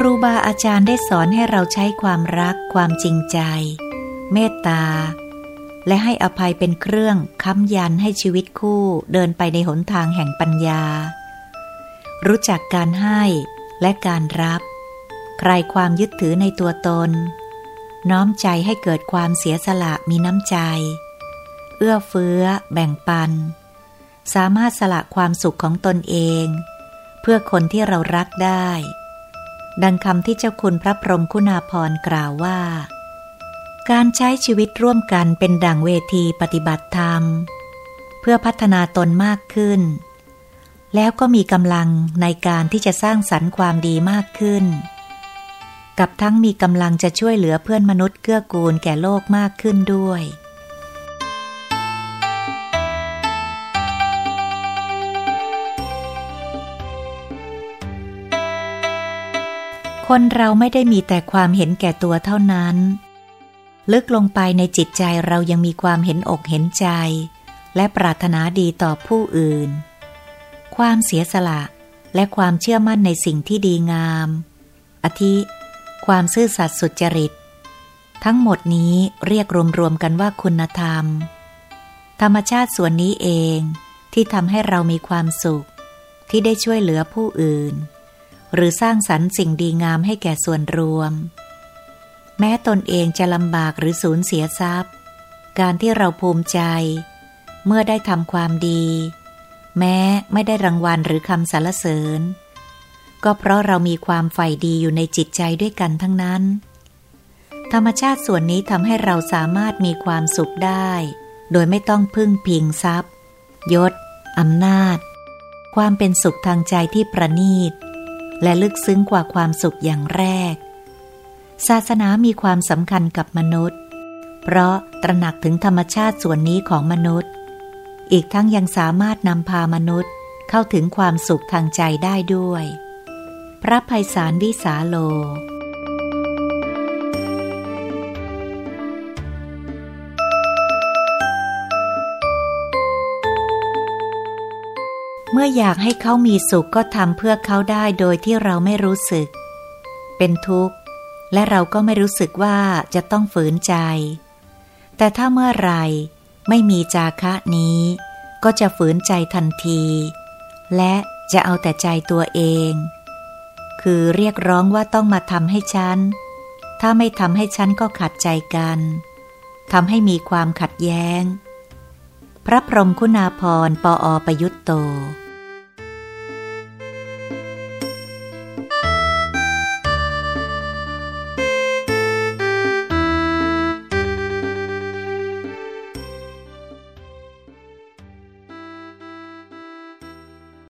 ครูบาอาจารย์ได้สอนให้เราใช้ความรัก ความจริงใจ เมตตา และให้อภัยเป็นเครื่องค้ำยันให้ชีวิตคู่เดินไปในหนทางแห่งปัญญา รู้จักการให้และการรับ ใครความยึดถือในตัวตน น้อมใจให้เกิดความเสียสละมีน้ำใจ เอื้อเฟื้อ แบ่งปัน สามารถสละความสุขของตนเอง เพื่อคนที่เรารักได้ ดังคำที่เจ้าคุณพระพรหมคุณาภรณ์กล่าวว่า การใช้ชีวิตร่วมกันเป็นดั่งเวทีปฏิบัติธรรม เพื่อพัฒนาตนมากขึ้น แล้วก็มีกำลังในการที่จะสร้างสรรค์ความดีมากขึ้น กับทั้งมีกำลังจะช่วยเหลือเพื่อนมนุษย์เกื้อกูลแก่โลกมากขึ้นด้วย คนเราไม่ได้มีแต่ความเห็นแก่ตัวเท่านั้น ลึกลงไปในจิตใจเรายังมีความเห็นอกเห็นใจ และปรารถนาดีต่อผู้อื่น ความเสียสละและความเชื่อมั่นในสิ่งที่ดีงามอาทิความซื่อสัตย์สุจริต ทั้งหมดนี้เรียกรวมๆกันว่าคุณธรรม ธรรมชาติส่วนนี้เองที่ทำให้เรามีความสุข ที่ได้ช่วยเหลือผู้อื่น หรือสร้างสรรค์สิ่งดีงามให้แก่ส่วนรวม แม้ตนเองจะลำบากหรือสูญเสียทรัพย์ การที่เราภูมิใจ เมื่อได้ทำความดี แม้ไม่ได้รางวัลหรือคำสรรเสริญ ก็เพราะเรามีความใฝ่ดีอยู่ในจิตใจด้วยกันทั้งนั้น ธรรมชาติส่วนนี้ทำให้เราสามารถมีความสุขได้ โดยไม่ต้องพึ่งพิงทรัพย์ ยศอำนาจ ความเป็นสุขทางใจที่ประณีต และลึกซึ้งกว่าความสุขอย่างแรก ศาสนามีความสำคัญกับมนุษย์ เพราะตระหนักถึงธรรมชาติส่วนนี้ของมนุษย์ อีกทั้งยังสามารถนำพามนุษย์เข้าถึงความสุขทางใจได้ด้วย พระภัยสารวิสาโล มื่ออยากให้เขามีสุขก็ทำเพื่อเขาได้โดยที่เราไม่รู้สึก เป็นทุกข์ และเราก็ไม่รู้สึกว่าจะต้องฝืนใจ แต่ถ้าเมื่อไรไม่มีจาคะนี้ ก็จะฝืนใจทันที และจะเอาแต่ใจตัวเอง คือเรียกร้องว่าต้องมาทำให้ฉัน ถ้าไม่ทำให้ฉันก็ขัดใจกันทำให้มีความขัดแย้ง พระพรหมคุณาพรปออประยุตโต